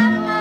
mama.